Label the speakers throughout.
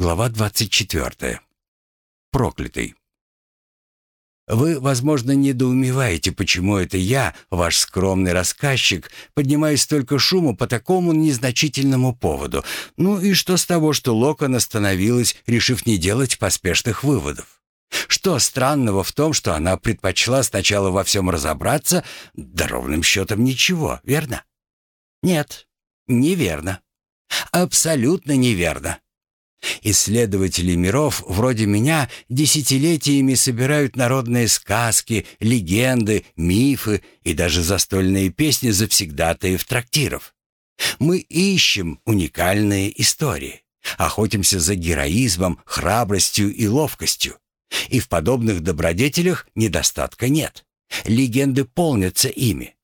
Speaker 1: Глава 24. Проклятый. Вы, возможно, недоумеваете, почему это я, ваш скромный рассказчик, поднимаю столько шума по такому незначительному поводу. Ну и что с того, что Локон остановилась, решив не делать поспешных выводов? Что странного в том, что она предпочла сначала во всем разобраться, да ровным счетом ничего, верно? Нет, неверно. Абсолютно неверно. Исследователи миров, вроде меня, десятилетиями собирают народные сказки, легенды, мифы и даже застольные песни завсегдатаев трактиров. Мы ищем уникальные истории, охотимся за героизмом, храбростью и ловкостью. И в подобных добродетелях недостатка нет. Легенды полнятся ими.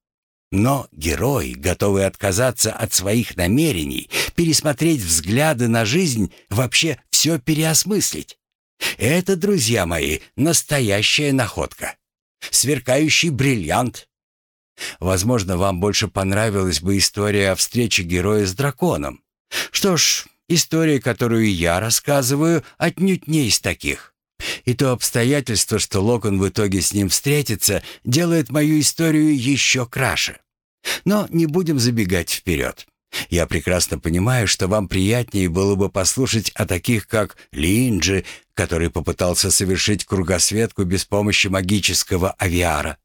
Speaker 1: Но герой, готовый отказаться от своих намерений, пересмотреть взгляды на жизнь, вообще все переосмыслить. Это, друзья мои, настоящая находка. Сверкающий бриллиант. Возможно, вам больше понравилась бы история о встрече героя с драконом. Что ж, история, которую я рассказываю, отнюдь не из таких. И то обстоятельство, что Локон в итоге с ним встретится, делает мою историю еще краше. Но не будем забегать вперед. Я прекрасно понимаю, что вам приятнее было бы послушать о таких, как Линджи, который попытался совершить кругосветку без помощи магического авиара.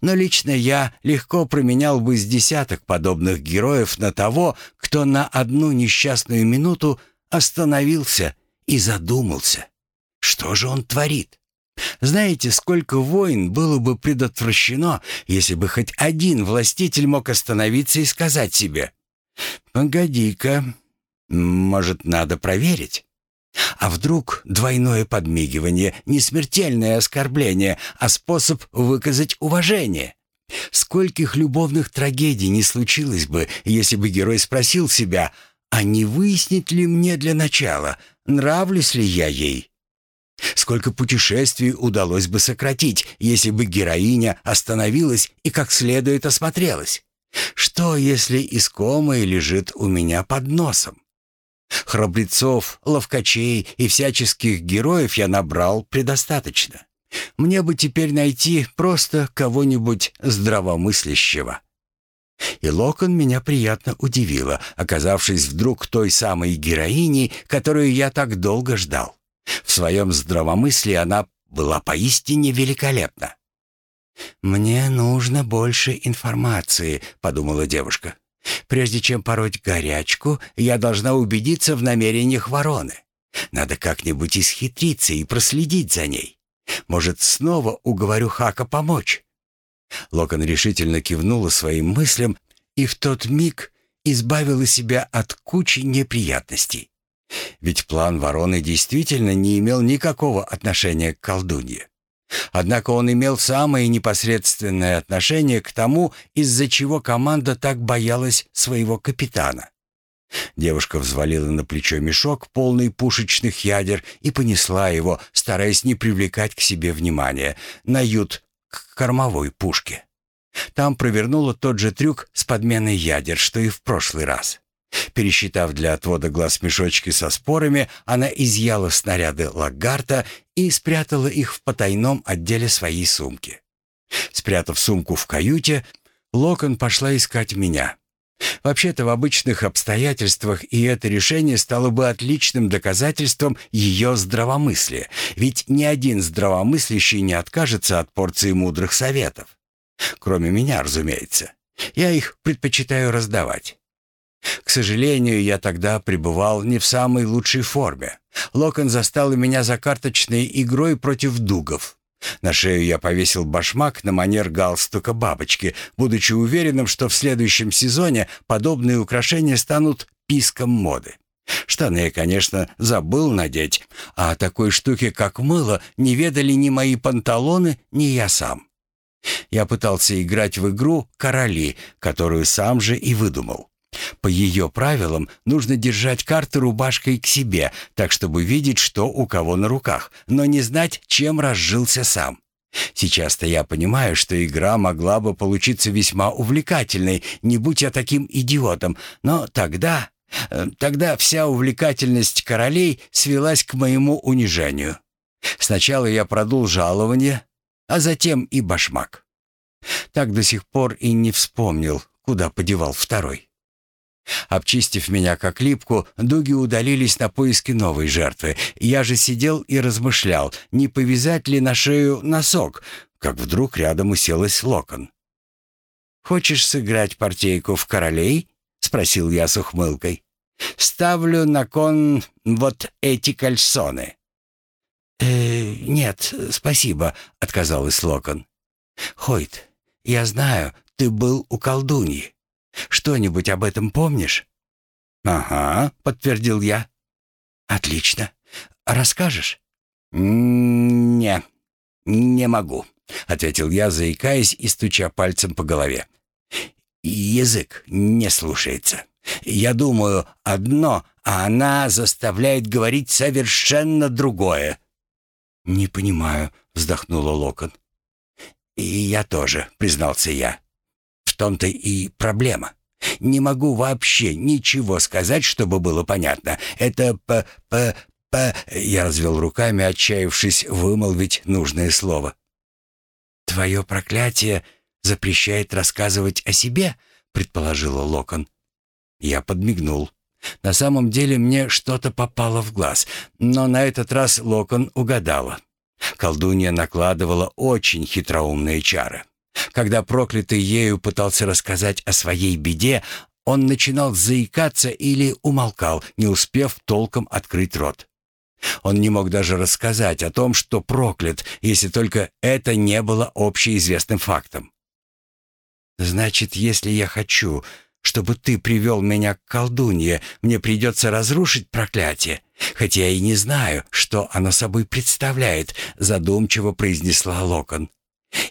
Speaker 1: Но лично я легко променял бы с десяток подобных героев на того, кто на одну несчастную минуту остановился и задумался. Что же он творит? Знаете, сколько войн было бы предотвращено, если бы хоть один властитель мог остановиться и сказать себе «Погоди-ка, может, надо проверить?» А вдруг двойное подмигивание не смертельное оскорбление, а способ выказать уважение? Скольких любовных трагедий не случилось бы, если бы герой спросил себя, а не выяснить ли мне для начала, нравлюсь ли я ей? Сколько путешествий удалось бы сократить, если бы героиня остановилась и как следует осмотрелась? Что, если искомое лежит у меня под носом? Храбрецов, ловкачей и всяческих героев я набрал предостаточно. Мне бы теперь найти просто кого-нибудь здравомыслящего. И Локон меня приятно удивила, оказавшись вдруг той самой героиней, которую я так долго ждал. В своем здравомыслии она была поистине великолепна. «Мне нужно больше информации», — подумала девушка. «Прежде чем пороть горячку, я должна убедиться в намерениях вороны. Надо как-нибудь исхитриться и проследить за ней. Может, снова уговорю Хака помочь?» Локон решительно кивнула своим мыслям и в тот миг избавила себя от кучи неприятностей. Ведь план вороны действительно не имел никакого отношения к колдунье. Однако он имел самое непосредственное отношение к тому, из-за чего команда так боялась своего капитана. Девушка взвалила на плечо мешок, полный пушечных ядер, и понесла его, стараясь не привлекать к себе внимания, на ют к кормовой пушке. Там провернула тот же трюк с подменой ядер, что и в прошлый раз. Пересчитав для отвода глаз мешочки со спорами, она изъяла снаряды лагарта и спрятала их в потайном отделе своей сумки. Спрятав сумку в каюте, Локон пошла искать меня. Вообще-то в обычных обстоятельствах и это решение стало бы отличным доказательством ее здравомыслия, ведь ни один здравомыслящий не откажется от порции мудрых советов. Кроме меня, разумеется. Я их предпочитаю раздавать. К сожалению, я тогда пребывал не в самой лучшей форме. Локон застал меня за карточной игрой против дугов. На шею я повесил башмак на манер галстука бабочки, будучи уверенным, что в следующем сезоне подобные украшения станут писком моды. Штаны я, конечно, забыл надеть, а о такой штуке, как мыло, не ведали ни мои панталоны, ни я сам. Я пытался играть в игру «Короли», которую сам же и выдумал. По ее правилам нужно держать карты рубашкой к себе, так чтобы видеть, что у кого на руках, но не знать, чем разжился сам. Сейчас-то я понимаю, что игра могла бы получиться весьма увлекательной, не будь я таким идиотом, но тогда Э, тогда вся увлекательность королей свелась к моему унижению. Сначала я продул жалование, а затем и башмак. Так до сих пор и не вспомнил, куда подевал второй. Обчистив меня как липку, дуги удалились на поиски новой жертвы. Я же сидел и размышлял, не повязать ли на шею носок, как вдруг рядом уселась локон. «Хочешь сыграть партейку в королей?» — спросил я с ухмылкой. «Ставлю на кон вот эти кальсоны». «Э, «Нет, спасибо», — отказалась Локон. «Хойт, я знаю, ты был у колдуньи. Что-нибудь об этом помнишь?» «Ага», — подтвердил я. «Отлично. Расскажешь?» «Не, не могу», — ответил я, заикаясь и стуча пальцем по голове. «Язык не слушается. Я думаю одно, а она заставляет говорить совершенно другое». «Не понимаю», — вздохнула Локон. «И я тоже», — признался я. «В том-то и проблема. Не могу вообще ничего сказать, чтобы было понятно. Это п-п-п...» Я развел руками, отчаявшись вымолвить нужное слово. «Твое проклятие запрещает рассказывать о себе?» — предположила Локон. Я подмигнул. На самом деле мне что-то попало в глаз, но на этот раз Локон угадала. Колдунья накладывала очень хитроумные чары. Когда проклятый ею пытался рассказать о своей беде, он начинал заикаться или умолкал, не успев толком открыть рот. Он не мог даже рассказать о том, что проклят, если только это не было общеизвестным фактом. «Значит, если я хочу, чтобы ты привел меня к колдунье, мне придется разрушить проклятие, хотя я и не знаю, что оно собой представляет», задумчиво произнесла Локон.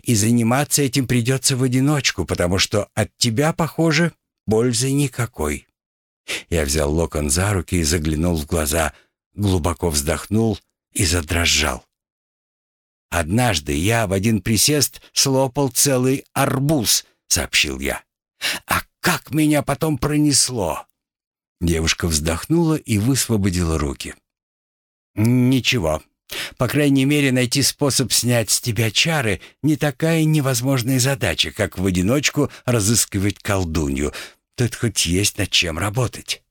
Speaker 1: «И заниматься этим придется в одиночку, потому что от тебя, похоже, пользы никакой». Я взял Локон за руки и заглянул в глаза, глубоко вздохнул и задрожал. «Однажды я в один присест слопал целый арбуз», — сообщил я. «А как меня потом пронесло!» Девушка вздохнула и высвободила руки. «Ничего. По крайней мере, найти способ снять с тебя чары не такая невозможная задача, как в одиночку разыскивать колдунью. Тут хоть есть над чем работать».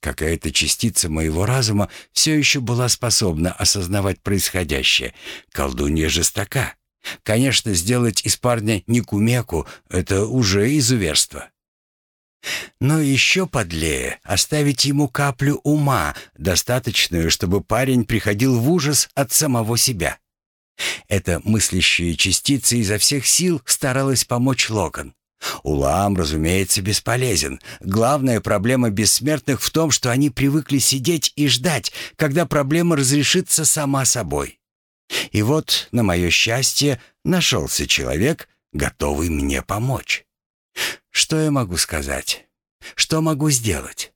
Speaker 1: Какая-то частица моего разума все еще была способна осознавать происходящее. Колдунья жестока. Конечно, сделать из парня никумеку — это уже изуверство. Но еще подлее оставить ему каплю ума, достаточную, чтобы парень приходил в ужас от самого себя. Эта мыслящая частица изо всех сил старалась помочь Локон. Улам, разумеется, бесполезен. Главная проблема бессмертных в том, что они привыкли сидеть и ждать, когда проблема разрешится сама собой. И вот, на мое счастье, нашелся человек, готовый мне помочь. Что я могу сказать? Что могу сделать?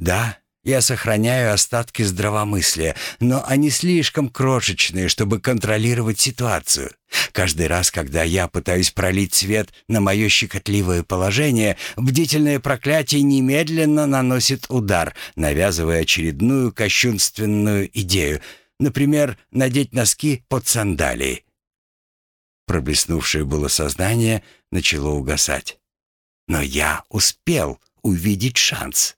Speaker 1: Да, я сохраняю остатки здравомыслия, но они слишком крошечные, чтобы контролировать ситуацию. Каждый раз, когда я пытаюсь пролить свет на мое щекотливое положение, бдительное проклятие немедленно наносит удар, навязывая очередную кощунственную идею — Например, надеть носки под сандалии. Проблеснувшее было сознание начало угасать. Но я успел увидеть шанс.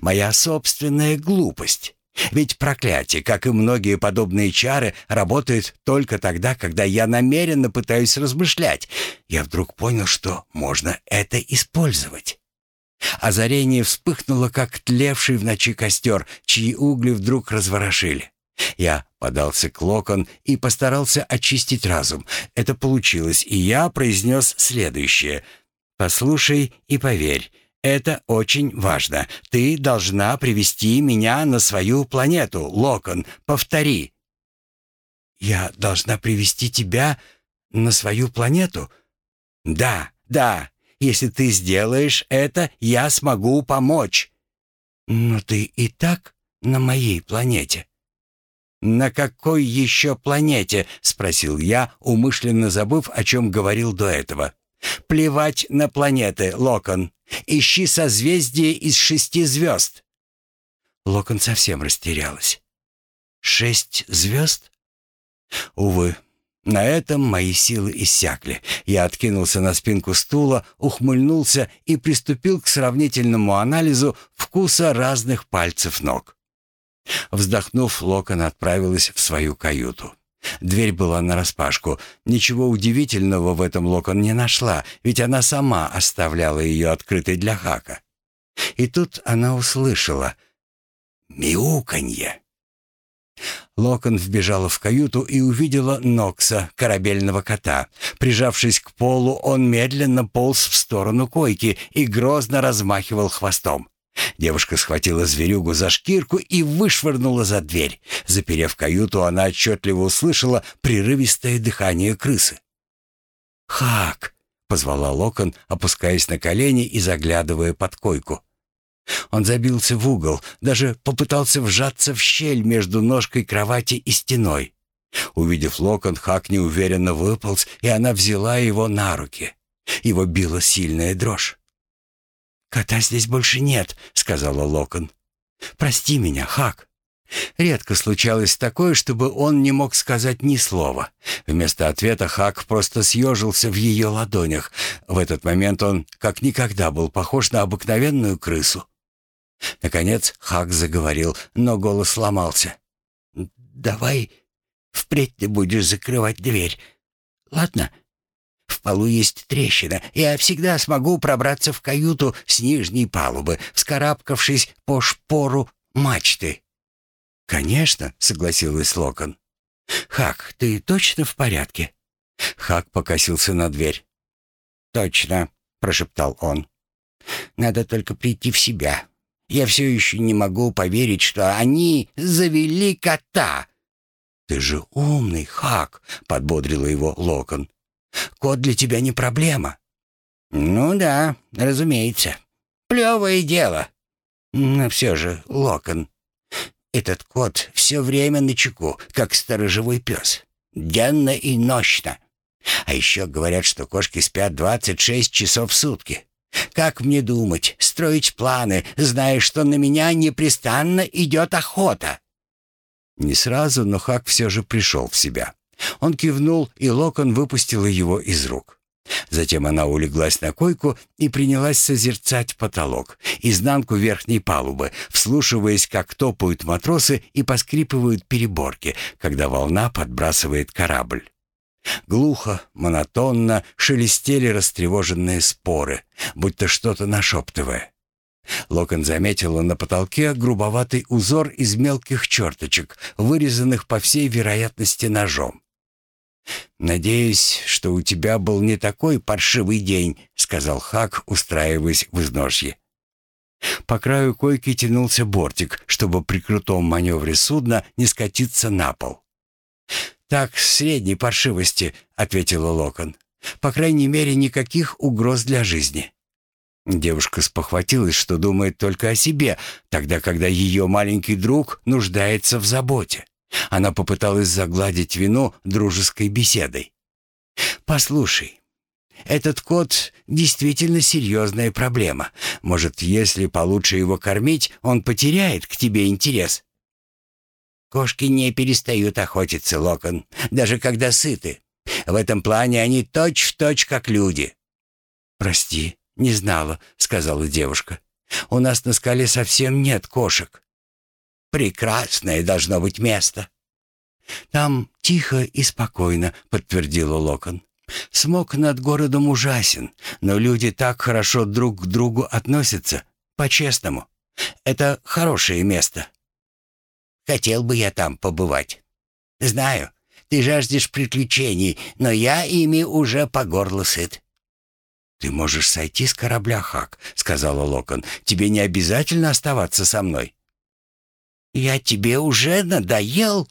Speaker 1: Моя собственная глупость. Ведь проклятие, как и многие подобные чары, работает только тогда, когда я намеренно пытаюсь размышлять. Я вдруг понял, что можно это использовать. Озарение вспыхнуло, как тлевший в ночи костер, чьи угли вдруг разворошили. Я подался к локон и постарался очистить разум. Это получилось, и я произнес следующее. «Послушай и поверь, это очень важно. Ты должна привести меня на свою планету, Локон. Повтори». «Я должна привести тебя на свою планету?» «Да, да. Если ты сделаешь это, я смогу помочь». «Но ты и так на моей планете». «На какой еще планете?» — спросил я, умышленно забыв, о чем говорил до этого. Плевать на планеты, Локон. Ищи созвездие из шести звезд. Локон совсем растерялась. Шесть звезд? Увы, на этом мои силы иссякли. Я откинулся на спинку стула, ухмыльнулся и приступил к сравнительному анализу вкуса разных пальцев ног. Вздохнув, Локон отправилась в свою каюту. Дверь была нараспашку. Ничего удивительного в этом Локон не нашла, ведь она сама оставляла ее открытой для Хака. И тут она услышала мяуканье. Локон вбежала в каюту и увидела Нокса, корабельного кота. Прижавшись к полу, он медленно полз в сторону койки и грозно размахивал хвостом. Девушка схватила зверюгу за шкирку и вышвырнула за дверь. Заперев каюту, она отчетливо услышала прерывистое дыхание крысы. «Хак!» — позвала Локон, опускаясь на колени и заглядывая под койку. Он забился в угол, даже попытался вжаться в щель между ножкой кровати и стеной. Увидев локон, Хак неуверенно выполз, и она взяла его на руки. Его била сильная дрожь. «Кота здесь больше нет», — сказала Локон. «Прости меня, Хак». Редко случалось такое, чтобы он не мог сказать ни слова. Вместо ответа Хак просто съежился в ее ладонях. В этот момент он как никогда был похож на обыкновенную крысу. Наконец Хак заговорил, но голос сломался. «Давай впредь ты будешь закрывать дверь. Ладно?» Полу есть трещина. Я всегда смогу пробраться в каюту с нижней палубы, вскарабкавшись по шпору мачты». «Конечно», — согласилась Локон. «Хак, ты точно в порядке?» Хак покосился на дверь. «Точно», — прошептал он. «Надо только прийти в себя. Я все еще не могу поверить, что они завели кота». «Ты же умный, Хак», — подбодрила его Локон. «Кот для тебя не проблема». «Ну да, разумеется. Плевое дело. Но все же, Локон, этот кот все время на чеку, как сторожевой пес. Денно и ночно. А еще говорят, что кошки спят 26 часов в сутки. Как мне думать, строить планы, зная, что на меня непрестанно идет охота?» Не сразу, но Хак все же пришел в себя. Он кивнул, и Локон выпустила его из рук. Затем она улеглась на койку и принялась созерцать потолок, изнанку верхней палубы, вслушиваясь, как топают матросы и поскрипывают переборки, когда волна подбрасывает корабль. Глухо, монотонно шелестели растревоженные споры, будто что-то нашептывая. Локон заметила на потолке грубоватый узор из мелких черточек, вырезанных по всей вероятности ножом. «Надеюсь, что у тебя был не такой паршивый день», — сказал Хак, устраиваясь в изножье. По краю койки тянулся бортик, чтобы при крутом маневре судна не скатиться на пол. «Так, средней паршивости», — ответила Локон. «По крайней мере, никаких угроз для жизни». Девушка спохватилась, что думает только о себе, тогда, когда ее маленький друг нуждается в заботе. Она попыталась загладить вину дружеской беседой. «Послушай, этот кот действительно серьезная проблема. Может, если получше его кормить, он потеряет к тебе интерес?» Кошки не перестают охотиться, Локон, даже когда сыты. В этом плане они точь-в-точь как люди». «Прости, не знала», — сказала девушка. «У нас на скале совсем нет кошек». «Прекрасное должно быть место». «Там тихо и спокойно», — подтвердила Локон. «Смог над городом ужасен, но люди так хорошо друг к другу относятся, по-честному. Это хорошее место». Хотел бы я там побывать. Знаю, ты жаждешь приключений, но я ими уже по горло сыт». «Ты можешь сойти с корабля, Хак», — сказала Локон. «Тебе не обязательно оставаться со мной». «Я тебе уже надоел?»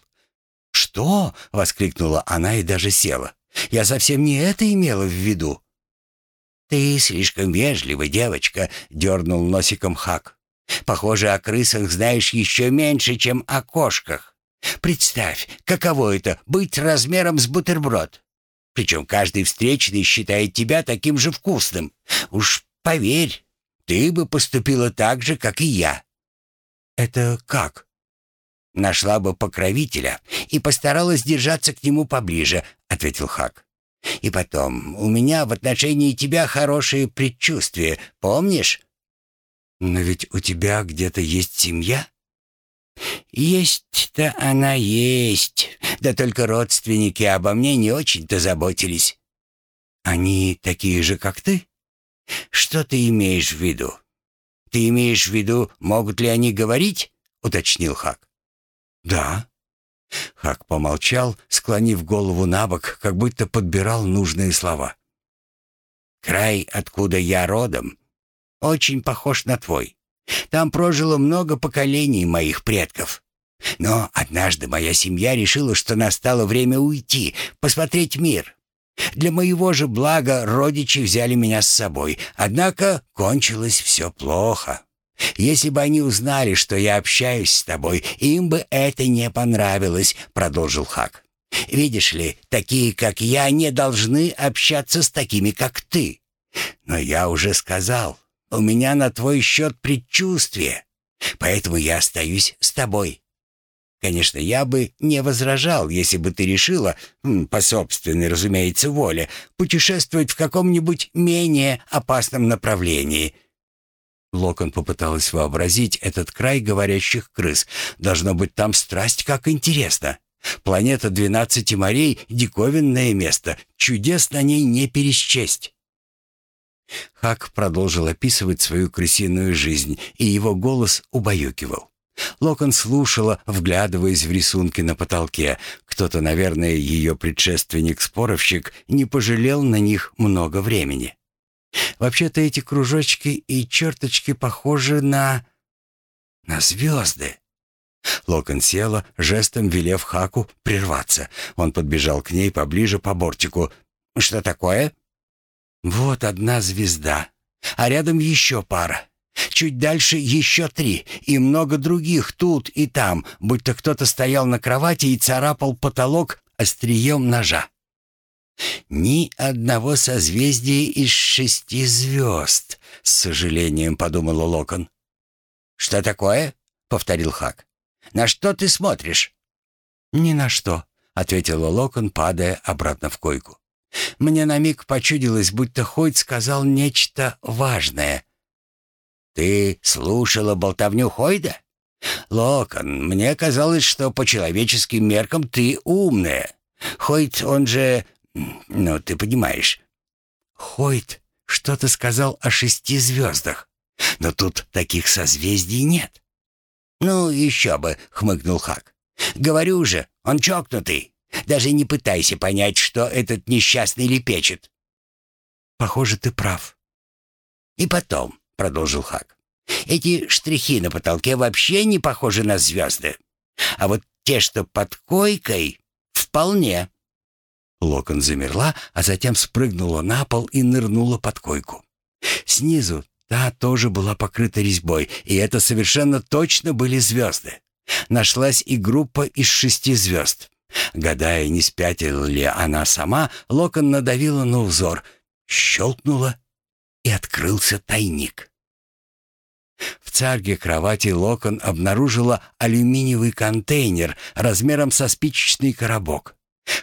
Speaker 1: «Что?» — воскликнула она и даже села. «Я совсем не это имела в виду». «Ты слишком вежлива, девочка», — дернул носиком Хак. Похоже, о крысах знаешь еще меньше, чем о кошках. Представь, каково это — быть размером с бутерброд.
Speaker 2: Причем каждый встречный считает тебя таким же вкусным. Уж поверь, ты бы поступила так же, как и я».
Speaker 1: «Это как?»
Speaker 2: «Нашла бы покровителя и постаралась держаться к нему поближе», — ответил Хак. «И потом, у меня в отношении тебя хорошие предчувствия, помнишь?»
Speaker 1: «Но ведь у тебя где-то есть семья?»
Speaker 2: «Есть-то она есть, да только родственники обо мне не очень-то заботились».
Speaker 1: «Они такие же, как ты?»
Speaker 2: «Что ты имеешь в виду?» «Ты имеешь в виду, могут ли они говорить?» — уточнил Хак.
Speaker 1: «Да». Хак помолчал, склонив голову на бок, как будто подбирал нужные слова.
Speaker 2: «Край, откуда я родом, очень похож на твой. Там прожило много поколений моих предков. Но однажды моя семья решила, что настало время уйти, посмотреть мир. Для моего же блага родичи взяли меня с собой, однако кончилось все плохо. Если бы они узнали, что я общаюсь с тобой, им бы это не понравилось, продолжил Хак. Видишь ли, такие, как я, не должны общаться с такими, как ты. Но я уже сказал, у меня на твой счет предчувствие, поэтому я остаюсь с тобой. Конечно, я бы не возражал, если бы ты решила, по собственной, разумеется, воле, путешествовать в каком-нибудь менее опасном направлении».
Speaker 1: Локон попыталась вообразить этот край говорящих крыс. Должно быть, там страсть как интересно. Планета двенадцати морей — диковинное место. Чудес на ней не пересчесть. Хак продолжил описывать свою крысиную жизнь, и его голос убаюкивал. Локон слушала, вглядываясь в рисунки на потолке. Кто-то, наверное, ее предшественник-споровщик, не пожалел на них много времени. Вообще-то эти кружочки и черточки похожи на... на звезды. Локон села, жестом велев Хаку прерваться. Он подбежал к ней поближе по бортику. «Что такое?» Вот одна звезда, а рядом еще пара. Чуть дальше еще три, и много других тут и там, будто кто-то стоял на кровати и царапал потолок острием ножа. «Ни одного созвездия из шести звезд», — с сожалением подумала Локон. «Что такое?» — повторил Хак. «На что ты смотришь?» «Ни на что», — ответила Локон, падая обратно в койку. Мне на миг почудилось, будто Хойт сказал нечто важное. «Ты слушала болтовню Хойда?» «Локон, мне казалось, что по человеческим меркам ты умная. Хойт, он же... Ну, ты понимаешь». «Хойт что-то сказал о шести звездах, но тут таких созвездий нет». «Ну, еще бы», — хмыкнул Хак. «Говорю же, он чокнутый. Даже не пытайся понять, что этот несчастный лепечет». «Похоже, ты прав».
Speaker 2: «И потом», — продолжил Хак, — «эти штрихи на потолке вообще не похожи на звезды. А вот те, что под койкой, вполне».
Speaker 1: Локон замерла, а затем спрыгнула на пол и нырнула под койку. Снизу та тоже была покрыта резьбой, и это совершенно точно были звезды. Нашлась и группа из шести звезд. Гадая, не спятила ли она сама, Локон надавила на узор, щелкнула, и открылся тайник. В царге кровати Локон обнаружила алюминиевый контейнер размером со спичечный коробок.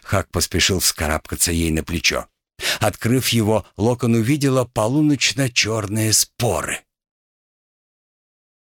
Speaker 1: Хак поспешил вскарабкаться ей на плечо. Открыв его, Локон увидела полуночно-черные споры.